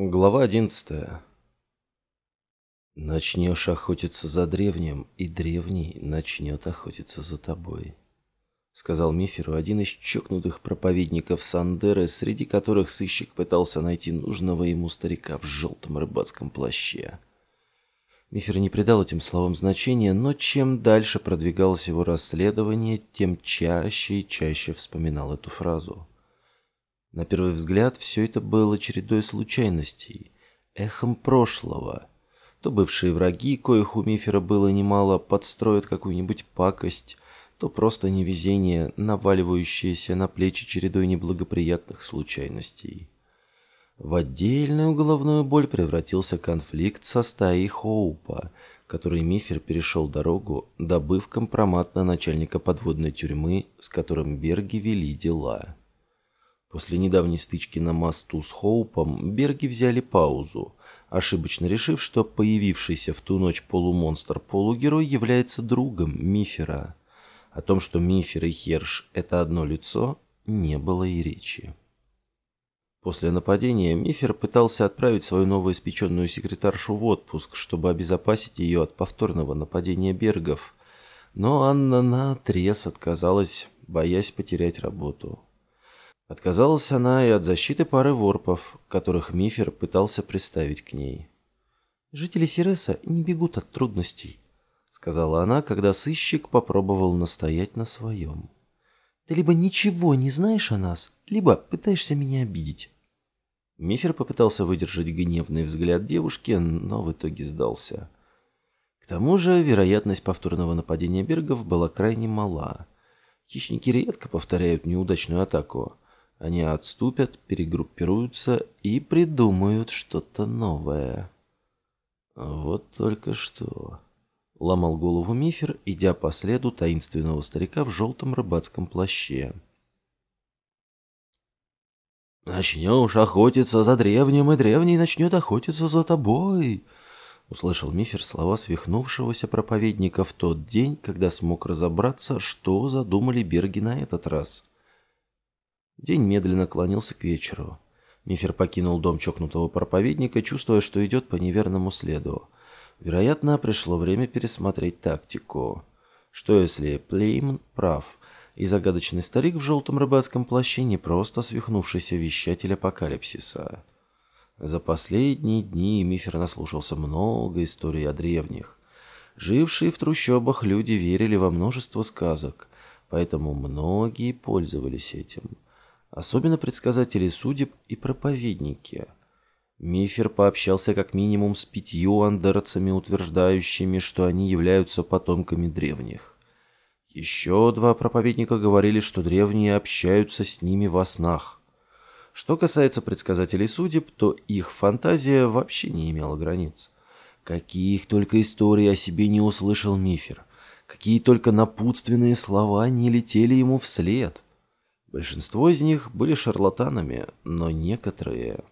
Глава одиннадцатая. Начнешь охотиться за древним, и древний начнет охотиться за тобой, сказал Миферу один из чокнутых проповедников Сандеры, среди которых сыщик пытался найти нужного ему старика в желтом рыбацком плаще. Мифер не придал этим словам значения, но чем дальше продвигалось его расследование, тем чаще и чаще вспоминал эту фразу. На первый взгляд все это было чередой случайностей, эхом прошлого. То бывшие враги, коих у Мифера было немало, подстроят какую-нибудь пакость, то просто невезение, наваливающееся на плечи чередой неблагоприятных случайностей. В отдельную головную боль превратился конфликт со стаей Хоупа, который Мифер перешел дорогу, добыв компромат на начальника подводной тюрьмы, с которым Берги вели дела. После недавней стычки на мосту с Хоупом Берги взяли паузу, ошибочно решив, что появившийся в ту ночь полумонстр-полугерой является другом Мифера. О том, что Мифер и Херш – это одно лицо, не было и речи. После нападения Мифер пытался отправить свою новоиспеченную секретаршу в отпуск, чтобы обезопасить ее от повторного нападения Бергов, но Анна наотрез отказалась, боясь потерять работу. Отказалась она и от защиты пары ворпов, которых Мифер пытался приставить к ней. «Жители Сиреса не бегут от трудностей», — сказала она, когда сыщик попробовал настоять на своем. «Ты либо ничего не знаешь о нас, либо пытаешься меня обидеть». Мифер попытался выдержать гневный взгляд девушки, но в итоге сдался. К тому же вероятность повторного нападения Бергов была крайне мала. Хищники редко повторяют неудачную атаку. Они отступят, перегруппируются и придумают что-то новое. Вот только что... Ломал голову Мифер, идя по следу таинственного старика в желтом рыбацком плаще. «Начнешь охотиться за древним, и древний начнет охотиться за тобой!» Услышал Мифер слова свихнувшегося проповедника в тот день, когда смог разобраться, что задумали Берги на этот раз. День медленно клонился к вечеру. Мифер покинул дом чокнутого проповедника, чувствуя, что идет по неверному следу. Вероятно, пришло время пересмотреть тактику. Что если Плейман прав, и загадочный старик в желтом рыбацком плаще не просто свихнувшийся вещатель апокалипсиса? За последние дни Мифер наслушался много историй о древних. Жившие в трущобах люди верили во множество сказок, поэтому многие пользовались этим – особенно предсказатели судеб и проповедники. Мифер пообщался как минимум с пятью андерцами, утверждающими, что они являются потомками древних. Еще два проповедника говорили, что древние общаются с ними во снах. Что касается предсказателей судеб, то их фантазия вообще не имела границ. Каких только историй о себе не услышал Мифер, какие только напутственные слова не летели ему вслед – Большинство из них были шарлатанами, но некоторые...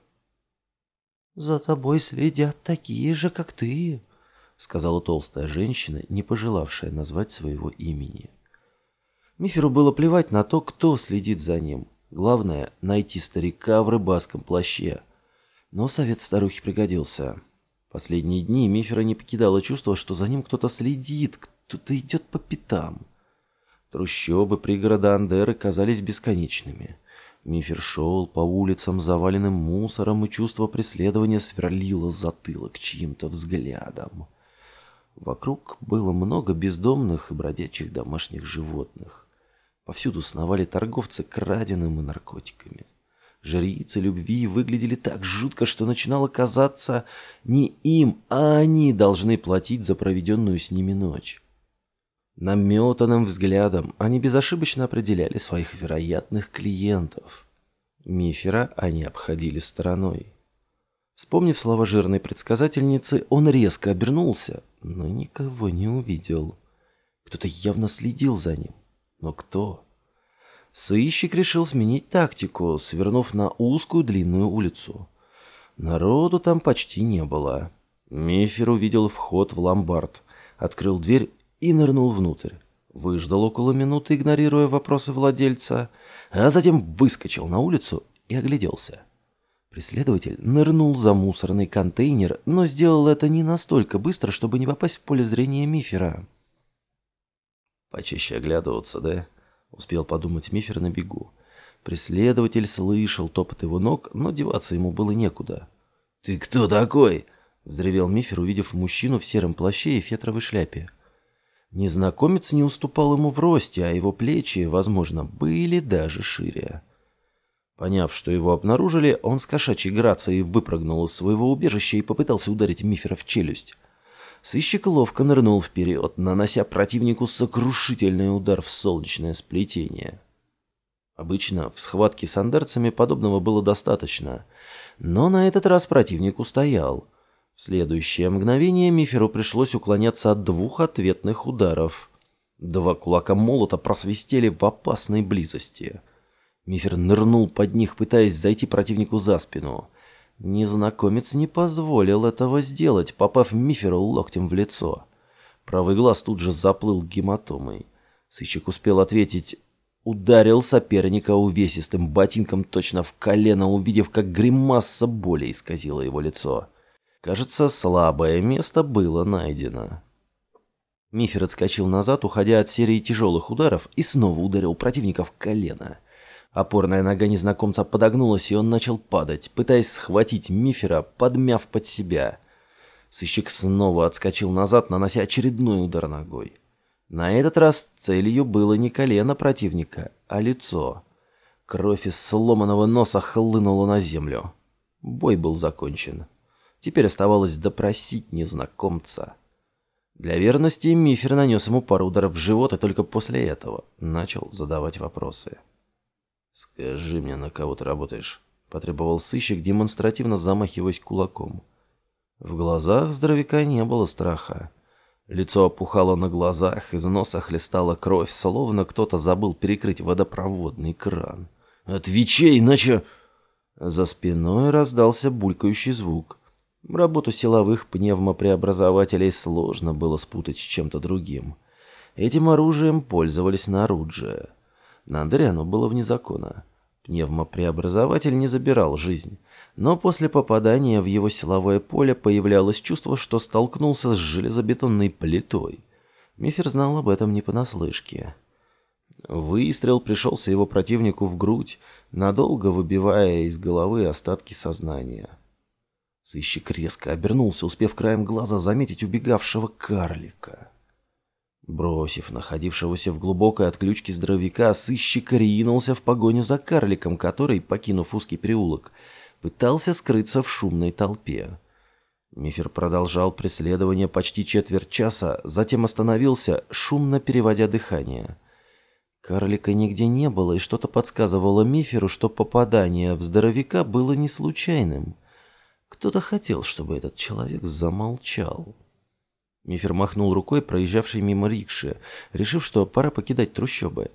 «За тобой следят такие же, как ты», — сказала толстая женщина, не пожелавшая назвать своего имени. Миферу было плевать на то, кто следит за ним. Главное — найти старика в рыбацком плаще. Но совет старухи пригодился. Последние дни Мифера не покидало чувство, что за ним кто-то следит, кто-то идет по пятам. Трущобы пригорода Андеры казались бесконечными. Мифер шел по улицам, заваленным мусором, и чувство преследования сверлило затылок чьим-то взглядом. Вокруг было много бездомных и бродячих домашних животных. Повсюду сновали торговцы краденым и наркотиками. Жрицы любви выглядели так жутко, что начинало казаться, не им, а они должны платить за проведенную с ними ночь. Наметанным взглядом они безошибочно определяли своих вероятных клиентов. Мифера они обходили стороной. Вспомнив слова жирной предсказательницы, он резко обернулся, но никого не увидел. Кто-то явно следил за ним. Но кто? Сыщик решил сменить тактику, свернув на узкую длинную улицу. Народу там почти не было. Мифер увидел вход в ломбард, открыл дверь и нырнул внутрь. Выждал около минуты, игнорируя вопросы владельца, а затем выскочил на улицу и огляделся. Преследователь нырнул за мусорный контейнер, но сделал это не настолько быстро, чтобы не попасть в поле зрения Мифера. «Почище оглядываться, да?» — успел подумать Мифер на бегу. Преследователь слышал топот его ног, но деваться ему было некуда. «Ты кто такой?» — взревел Мифер, увидев мужчину в сером плаще и фетровой шляпе. Незнакомец не уступал ему в росте, а его плечи, возможно, были даже шире. Поняв, что его обнаружили, он с кошачьей грацией выпрыгнул из своего убежища и попытался ударить Мифера в челюсть. Сыщик ловко нырнул вперед, нанося противнику сокрушительный удар в солнечное сплетение. Обычно в схватке с андерцами подобного было достаточно, но на этот раз противник устоял. В следующее мгновение Миферу пришлось уклоняться от двух ответных ударов. Два кулака молота просвистели в опасной близости — Мифер нырнул под них, пытаясь зайти противнику за спину. Незнакомец не позволил этого сделать, попав Миферу локтем в лицо. Правый глаз тут же заплыл гематомой. Сыщик успел ответить ударил соперника увесистым ботинком точно в колено, увидев, как гримаса боли исказила его лицо. Кажется, слабое место было найдено. Мифер отскочил назад, уходя от серии тяжелых ударов, и снова ударил противника в колено. Опорная нога незнакомца подогнулась, и он начал падать, пытаясь схватить Мифера, подмяв под себя. Сыщик снова отскочил назад, нанося очередной удар ногой. На этот раз целью было не колено противника, а лицо. Кровь из сломанного носа хлынула на землю. Бой был закончен. Теперь оставалось допросить незнакомца. Для верности Мифер нанес ему пару ударов в живот и только после этого начал задавать вопросы. «Скажи мне, на кого ты работаешь?» — потребовал сыщик, демонстративно замахиваясь кулаком. В глазах здоровяка не было страха. Лицо опухало на глазах, из носа хлестала кровь, словно кто-то забыл перекрыть водопроводный кран. «Отвечай, иначе...» За спиной раздался булькающий звук. Работу силовых пневмопреобразователей сложно было спутать с чем-то другим. Этим оружием пользовались на оружие. На Андре оно было вне закона. Пневмопреобразователь не забирал жизнь, но после попадания в его силовое поле появлялось чувство, что столкнулся с железобетонной плитой. Мифер знал об этом не понаслышке. Выстрел пришелся его противнику в грудь, надолго выбивая из головы остатки сознания. Сыщик резко обернулся, успев краем глаза заметить убегавшего карлика. Бросив находившегося в глубокой отключке здоровяка, сыщик ринулся в погоню за карликом, который, покинув узкий переулок, пытался скрыться в шумной толпе. Мифер продолжал преследование почти четверть часа, затем остановился, шумно переводя дыхание. Карлика нигде не было, и что-то подсказывало Миферу, что попадание в здоровяка было не случайным. Кто-то хотел, чтобы этот человек замолчал. Мифер махнул рукой проезжавшей мимо рикши, решив, что пора покидать трущобы.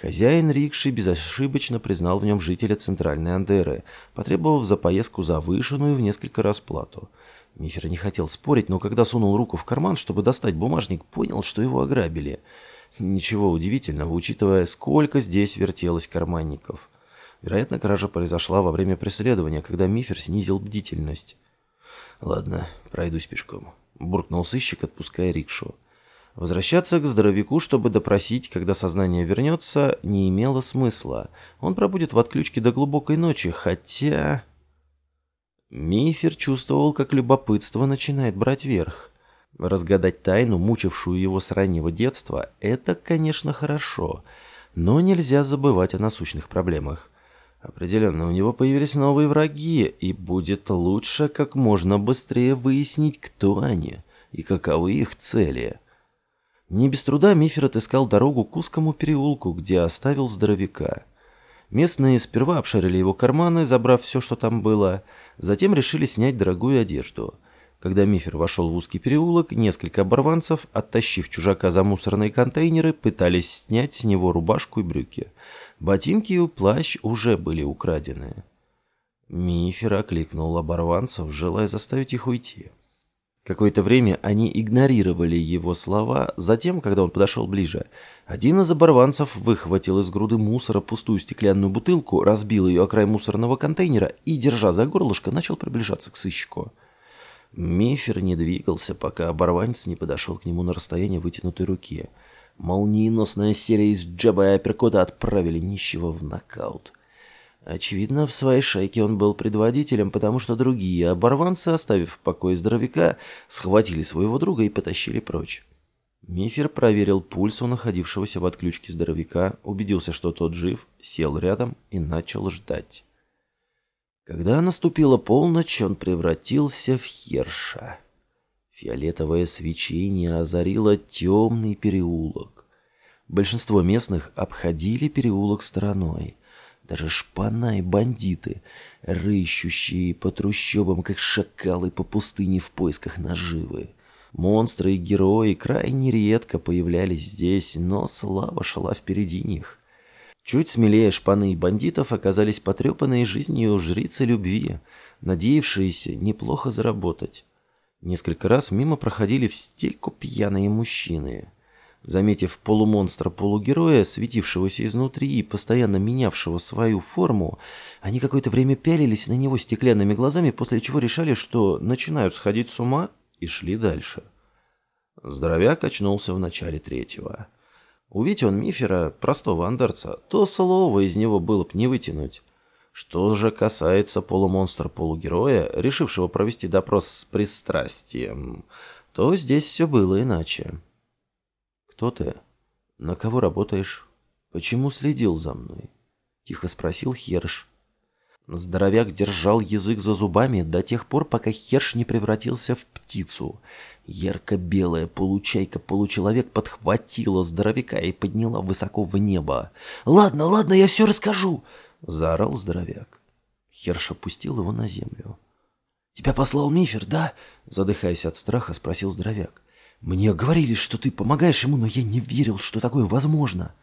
Хозяин рикши безошибочно признал в нем жителя Центральной Андеры, потребовав за поездку завышенную в несколько раз плату. Мифер не хотел спорить, но когда сунул руку в карман, чтобы достать бумажник, понял, что его ограбили. Ничего удивительного, учитывая, сколько здесь вертелось карманников. Вероятно, кража произошла во время преследования, когда Мифер снизил бдительность. «Ладно, пройдусь пешком». — буркнул сыщик, отпуская рикшу. Возвращаться к здоровяку, чтобы допросить, когда сознание вернется, не имело смысла. Он пробудет в отключке до глубокой ночи, хотя... Мифер чувствовал, как любопытство начинает брать верх. Разгадать тайну, мучившую его с раннего детства, это, конечно, хорошо, но нельзя забывать о насущных проблемах. Определенно, у него появились новые враги, и будет лучше как можно быстрее выяснить, кто они и каковы их цели. Не без труда Мифер отыскал дорогу к узкому переулку, где оставил здоровяка. Местные сперва обшарили его карманы, забрав все, что там было, затем решили снять дорогую одежду – когда Мифер вошел в узкий переулок, несколько оборванцев, оттащив чужака за мусорные контейнеры, пытались снять с него рубашку и брюки. Ботинки и плащ уже были украдены. Мифер окликнул оборванцев, желая заставить их уйти. Какое-то время они игнорировали его слова, затем, когда он подошел ближе, один из оборванцев выхватил из груды мусора пустую стеклянную бутылку, разбил ее о край мусорного контейнера и, держа за горлышко, начал приближаться к сыщику. Мефер не двигался, пока оборванец не подошел к нему на расстояние вытянутой руки. Молниеносная серия из джаба и апперкота отправили нищего в нокаут. Очевидно, в своей шайке он был предводителем, потому что другие оборванцы, оставив в покое здоровяка, схватили своего друга и потащили прочь. Мифер проверил пульс у находившегося в отключке здоровяка, убедился, что тот жив, сел рядом и начал ждать. Когда наступила полночь, он превратился в Херша. Фиолетовое свечение озарило темный переулок. Большинство местных обходили переулок стороной. Даже шпана и бандиты, рыщущие по трущобам, как шакалы по пустыне в поисках наживы. Монстры и герои крайне редко появлялись здесь, но слава шла впереди них. Чуть смелее шпаны и бандитов оказались потрепанные жизнью жрицы любви, надеявшиеся неплохо заработать. Несколько раз мимо проходили в стельку пьяные мужчины. Заметив полумонстра-полугероя, светившегося изнутри и постоянно менявшего свою форму, они какое-то время пялились на него стеклянными глазами, после чего решали, что начинают сходить с ума, и шли дальше. Здоровяк очнулся в начале третьего. Увидь он Мифера, простого андерца, то слова из него было б не вытянуть. Что же касается полумонстра-полугероя, решившего провести допрос с пристрастием, то здесь все было иначе. «Кто ты? На кого работаешь? Почему следил за мной?» — тихо спросил Херш. Здоровяк держал язык за зубами до тех пор, пока Херш не превратился в птицу. Ярко-белая получайка-получеловек подхватила здоровяка и подняла высоко в небо. «Ладно, ладно, я все расскажу!» — заорал здоровяк. Херш опустил его на землю. «Тебя послал Мифер, да?» — задыхаясь от страха, спросил здоровяк. «Мне говорили, что ты помогаешь ему, но я не верил, что такое возможно».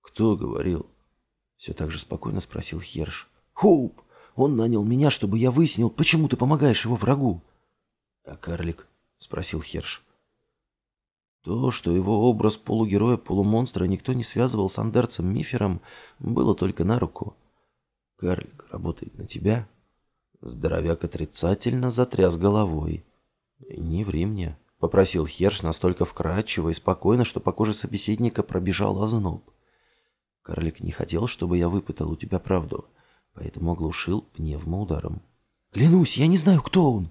«Кто говорил?» — все так же спокойно спросил Херш. «Хоуп! Он нанял меня, чтобы я выяснил, почему ты помогаешь его врагу». «А карлик?» — спросил Херш. То, что его образ полугероя-полумонстра никто не связывал с андерцем Мифером, было только на руку. «Карлик работает на тебя?» Здоровяк отрицательно затряс головой. «Не ври мне», — попросил Херш настолько вкрадчиво и спокойно, что по коже собеседника пробежал озноб. «Карлик не хотел, чтобы я выпытал у тебя правду поэтому оглушил пневмоударом. «Клянусь, я не знаю, кто он!»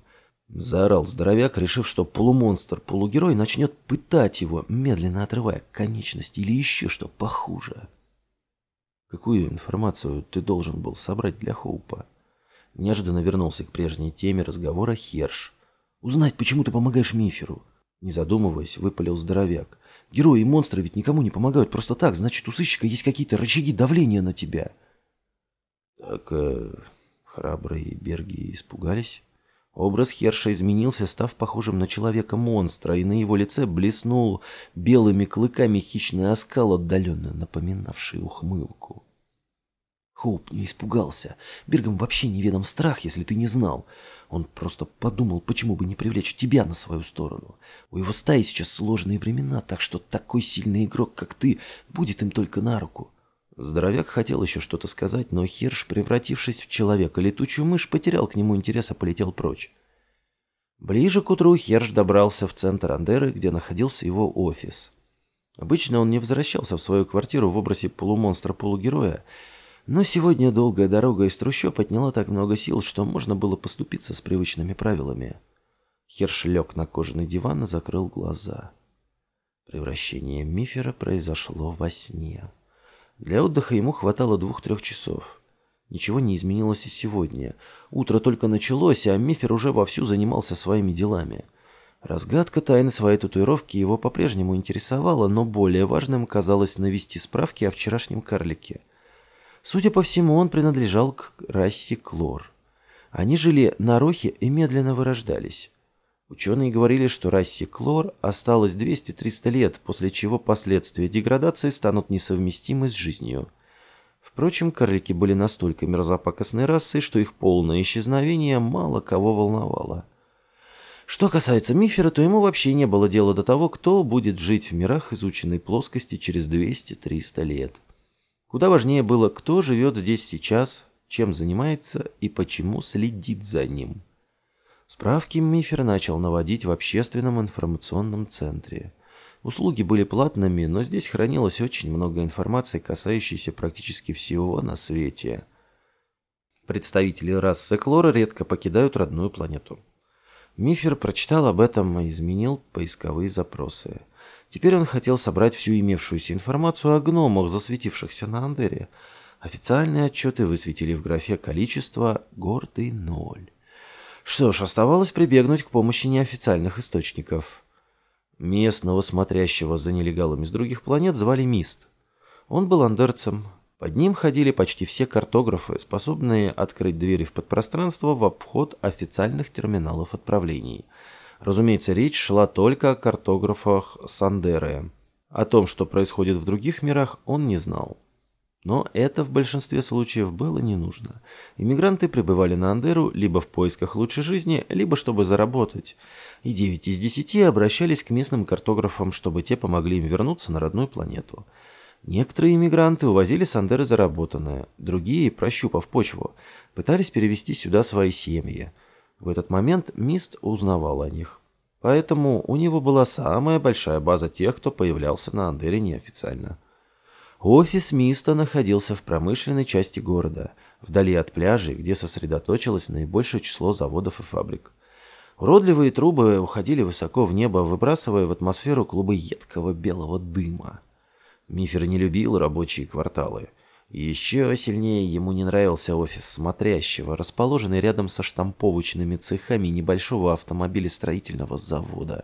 Заорал здоровяк, решив, что полумонстр-полугерой начнет пытать его, медленно отрывая конечности или еще что похуже. «Какую информацию ты должен был собрать для Хоупа?» Неожиданно вернулся к прежней теме разговора Херш. «Узнать, почему ты помогаешь Миферу?» Не задумываясь, выпалил здоровяк. «Герои и монстры ведь никому не помогают просто так, значит, у сыщика есть какие-то рычаги давления на тебя». Так э, храбрые берги испугались. Образ Херша изменился, став похожим на человека-монстра, и на его лице блеснул белыми клыками хищный оскал, отдаленно напоминавший ухмылку. Хоуп не испугался. Бергам вообще неведом страх, если ты не знал. Он просто подумал, почему бы не привлечь тебя на свою сторону. У его стаи сейчас сложные времена, так что такой сильный игрок, как ты, будет им только на руку. Здоровяк хотел еще что-то сказать, но Хирш, превратившись в человека летучую мышь, потерял к нему интерес и полетел прочь. Ближе к утру Херш добрался в центр Андеры, где находился его офис. Обычно он не возвращался в свою квартиру в образе полумонстра-полугероя, но сегодня долгая дорога из трущоб отняла так много сил, что можно было поступиться с привычными правилами. Херш лег на кожаный диван и закрыл глаза. Превращение Мифера произошло во сне. Для отдыха ему хватало двух-трех часов. Ничего не изменилось и сегодня. Утро только началось, а Мифер уже вовсю занимался своими делами. Разгадка тайны своей татуировки его по-прежнему интересовала, но более важным казалось навести справки о вчерашнем карлике. Судя по всему, он принадлежал к расе Клор. Они жили на Рохе и медленно вырождались. Ученые говорили, что расе Клор осталось 200-300 лет, после чего последствия деградации станут несовместимы с жизнью. Впрочем, карлики были настолько мерзопакостной расой, что их полное исчезновение мало кого волновало. Что касается Мифера, то ему вообще не было дела до того, кто будет жить в мирах изученной плоскости через 200-300 лет. Куда важнее было, кто живет здесь сейчас, чем занимается и почему следит за ним. Справки Мифер начал наводить в общественном информационном центре. Услуги были платными, но здесь хранилось очень много информации, касающейся практически всего на свете. Представители расы Клора редко покидают родную планету. Мифер прочитал об этом и изменил поисковые запросы. Теперь он хотел собрать всю имевшуюся информацию о гномах, засветившихся на Андере. Официальные отчеты высветили в графе количество гордый ноль. Что ж, оставалось прибегнуть к помощи неофициальных источников. Местного, смотрящего за нелегалами с других планет, звали Мист. Он был андерцем, под ним ходили почти все картографы, способные открыть двери в подпространство в обход официальных терминалов отправлений. Разумеется, речь шла только о картографах Сандеры. О том, что происходит в других мирах, он не знал. Но это в большинстве случаев было не нужно. Иммигранты прибывали на Андеру либо в поисках лучшей жизни, либо чтобы заработать. И 9 из 10 обращались к местным картографам, чтобы те помогли им вернуться на родную планету. Некоторые иммигранты увозили с Андеры заработанное, другие, прощупав почву, пытались перевести сюда свои семьи. В этот момент Мист узнавал о них. Поэтому у него была самая большая база тех, кто появлялся на Андере неофициально. Офис Миста находился в промышленной части города, вдали от пляжей, где сосредоточилось наибольшее число заводов и фабрик. Уродливые трубы уходили высоко в небо, выбрасывая в атмосферу клубы едкого белого дыма. Мифер не любил рабочие кварталы. Еще сильнее ему не нравился офис смотрящего, расположенный рядом со штамповочными цехами небольшого автомобилестроительного завода.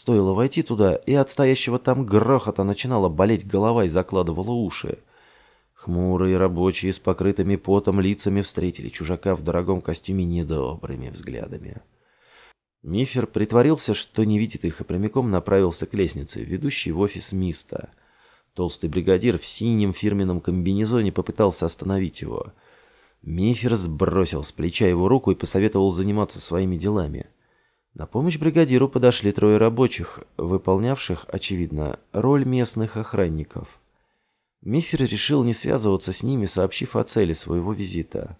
Стоило войти туда, и от стоящего там грохота начинала болеть голова и закладывала уши. Хмурые рабочие с покрытыми потом лицами встретили чужака в дорогом костюме недобрыми взглядами. Мифер притворился, что не видит их, и прямиком направился к лестнице, ведущей в офис Миста – Толстый бригадир в синем фирменном комбинезоне попытался остановить его. Мифер сбросил с плеча его руку и посоветовал заниматься своими делами. На помощь бригадиру подошли трое рабочих, выполнявших, очевидно, роль местных охранников. Мифер решил не связываться с ними, сообщив о цели своего визита.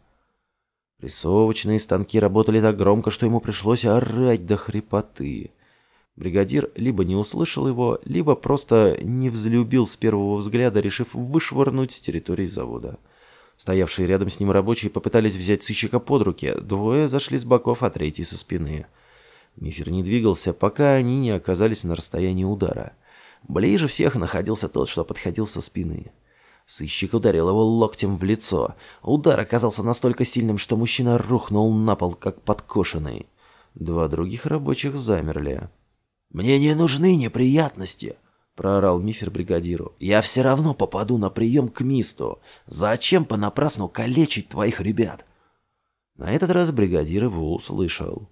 Рисовочные станки работали так громко, что ему пришлось орать до хрипоты. Бригадир либо не услышал его, либо просто не взлюбил с первого взгляда, решив вышвырнуть с территории завода. Стоявшие рядом с ним рабочие попытались взять сыщика под руки, двое зашли с боков, а третий со спины. Мифер не двигался, пока они не оказались на расстоянии удара. Ближе всех находился тот, что подходил со спины. Сыщик ударил его локтем в лицо. Удар оказался настолько сильным, что мужчина рухнул на пол, как подкошенный. Два других рабочих замерли. «Мне не нужны неприятности», — проорал Мифер бригадиру. «Я все равно попаду на прием к Мисту. Зачем понапрасну калечить твоих ребят?» На этот раз бригадир его услышал.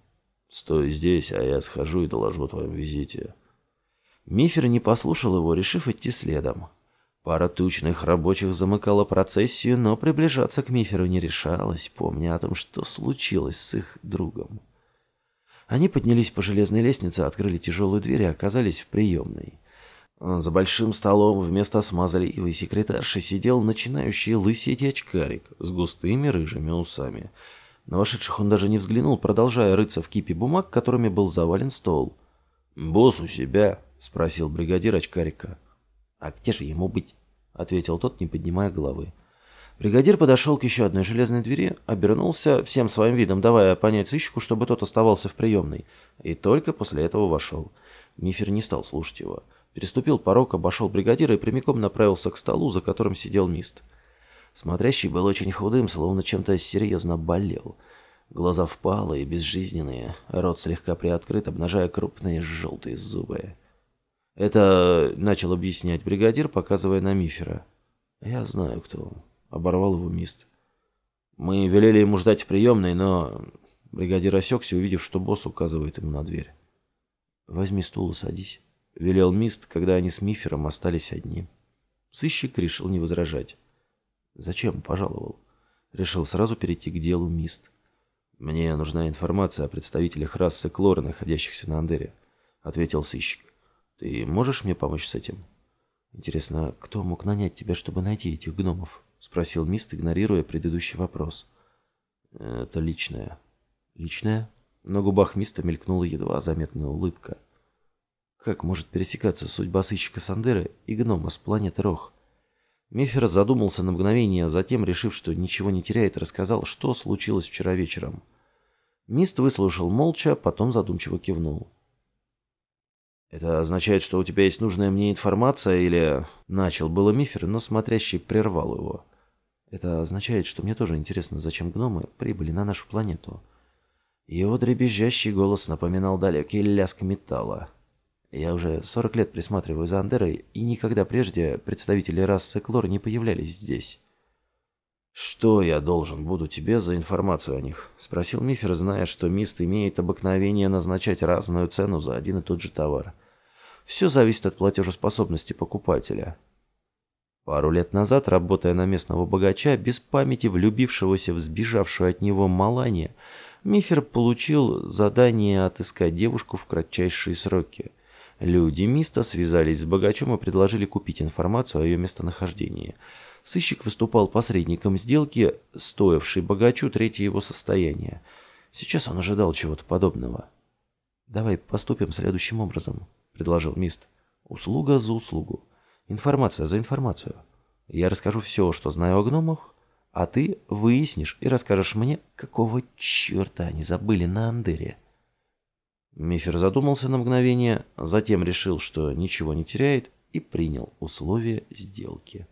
«Стой здесь, а я схожу и доложу о твоем визите». Мифер не послушал его, решив идти следом. Пара тучных рабочих замыкала процессию, но приближаться к Миферу не решалась, помня о том, что случилось с их другом. Они поднялись по железной лестнице, открыли тяжелую дверь и оказались в приемной. За большим столом вместо смазливой секретарши сидел начинающий лысеть очкарик с густыми рыжими усами. На вошедших он даже не взглянул, продолжая рыться в кипе бумаг, которыми был завален стол. «Босс у себя?» — спросил бригадир очкарика. «А где же ему быть?» — ответил тот, не поднимая головы. Бригадир подошел к еще одной железной двери, обернулся всем своим видом, давая понять сыщику, чтобы тот оставался в приемной, и только после этого вошел. Мифер не стал слушать его. Переступил порог, обошел бригадира и прямиком направился к столу, за которым сидел Мист. Смотрящий был очень худым, словно чем-то серьезно болел. Глаза впалые, безжизненные, рот слегка приоткрыт, обнажая крупные желтые зубы. Это начал объяснять бригадир, показывая на Мифера. «Я знаю, кто он. — оборвал его Мист. «Мы велели ему ждать в приемной, но...» Бригадир осекся, увидев, что босс указывает ему на дверь. «Возьми стул и садись», — велел Мист, когда они с Мифером остались одни. Сыщик решил не возражать. «Зачем пожаловал?» Решил сразу перейти к делу Мист. «Мне нужна информация о представителях расы Клора, находящихся на Андере», — ответил сыщик. «Ты можешь мне помочь с этим?» «Интересно, кто мог нанять тебя, чтобы найти этих гномов?» — спросил Мист, игнорируя предыдущий вопрос. «Это личное». «Личное?» На губах Миста мелькнула едва заметная улыбка. Как может пересекаться судьба сыщика Сандеры и гнома с планеты Рох? Мифер задумался на мгновение, а затем, решив, что ничего не теряет, рассказал, что случилось вчера вечером. Мист выслушал молча, потом задумчиво кивнул. «Это означает, что у тебя есть нужная мне информация, или...» Начал было Мифер, но смотрящий прервал его. «Это означает, что мне тоже интересно, зачем гномы прибыли на нашу планету». Его дребезжащий голос напоминал далекий лязг металла. Я уже 40 лет присматриваю за Андерой, и никогда прежде представители расы Клор не появлялись здесь. «Что я должен буду тебе за информацию о них?» — спросил Мифер, зная, что Мист имеет обыкновение назначать разную цену за один и тот же товар. Все зависит от платежеспособности покупателя. Пару лет назад, работая на местного богача, без памяти влюбившегося в сбежавшую от него Малане, Мифер получил задание отыскать девушку в кратчайшие сроки. Люди Миста связались с богачом и предложили купить информацию о ее местонахождении – Сыщик выступал посредником сделки, стоившей богачу третье его состояние. Сейчас он ожидал чего-то подобного. «Давай поступим следующим образом», — предложил Мист. «Услуга за услугу. Информация за информацию. Я расскажу все, что знаю о гномах, а ты выяснишь и расскажешь мне, какого черта они забыли на Андере». Мифер задумался на мгновение, затем решил, что ничего не теряет, и принял условия сделки.